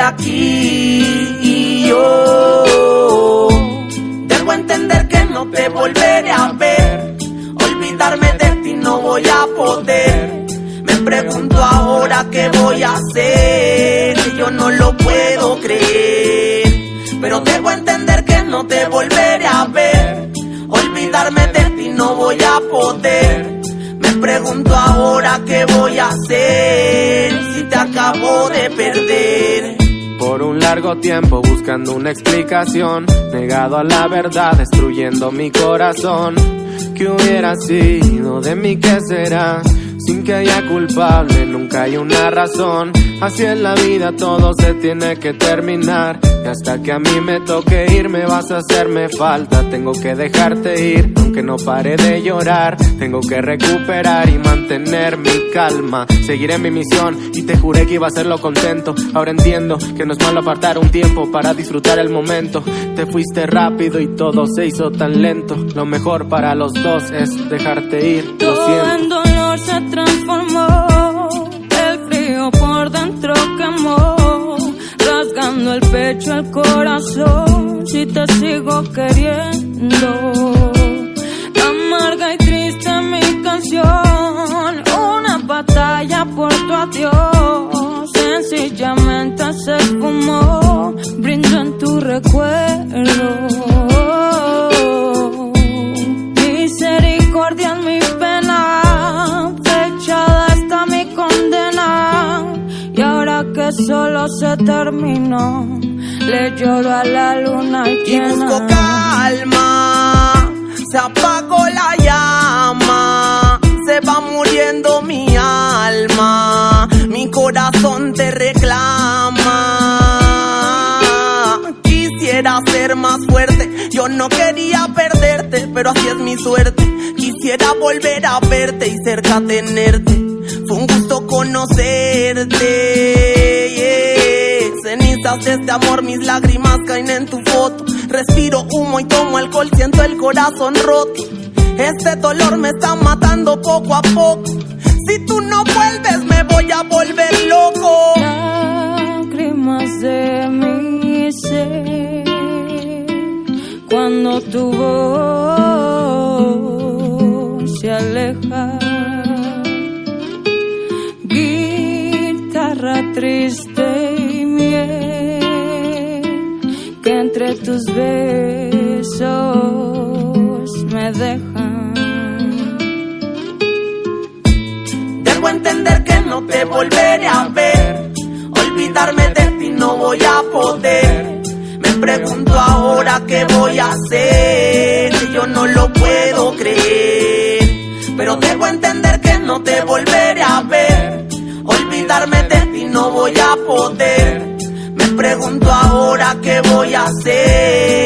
aquí y yo debo entender que no te volveré a ver. Olvidarme de ti no voy a poder. Me pregunto ahora qué voy a hacer. Yo no lo puedo creer. Pero debo entender que no te volveré a ver. Olvidarme de ti no voy a poder. Me pregunto ahora qué voy a hacer si te acabo de perder. Por un largo tiempo buscando una explicación, negado a la verdad, destruyendo mi corazón. ¿Qué hubiera sido de mí? ¿Qué será? Sin que haya culpable, nunca hay una razón. Así es la vida, todo se tiene que terminar. Y hasta que a mí me toque ir, me vas a hacerme falta. Tengo que dejarte ir, aunque no pare de llorar. Tengo que recuperar y mantener mi calma. Seguiré mi misión y te juré que iba a hacerlo contento. Ahora entiendo que no es malo apartar un tiempo para disfrutar el momento. Te fuiste rápido y todo se hizo tan lento. Lo mejor para los dos es dejarte ir. Lo siento. Transformó. El frío por dentro quemó. Rasgando el pecho, el corazón. Si te sigo queriendo. Amarga y triste mi canción. Una batalla por tu adiós. Sencillamente se esfumó. Brindo en tu recuerdo. Solo se terminó, le lloro a la luna y llena. busco calma. Se apagó la llama, se va muriendo mi alma, mi corazón te reclama. Quisiera ser más fuerte, yo no quería perderte, pero así es mi suerte. Quisiera volver a verte y cerca tenerte. Fue un gusto conocerte. Cenizas de amor, mis lágrimas caen en tu foto. Respiro humo y tomo alcohol, siento el corazón roto. Este dolor me está matando poco a poco. Si tú no vuelves, me voy a volver loco. lágrimas de mi ser cuando tu voz se aleja. Guitarra triste tus besos me dejan. Debo entender que no te volveré a ver. Olvidarme de ti no voy a poder. Me pregunto ahora qué voy a hacer. Yo no lo puedo creer. Pero debo entender que no te volveré a ver. Olvidarme de ti no voy a poder. Me pregunto ahora qué voy a hacer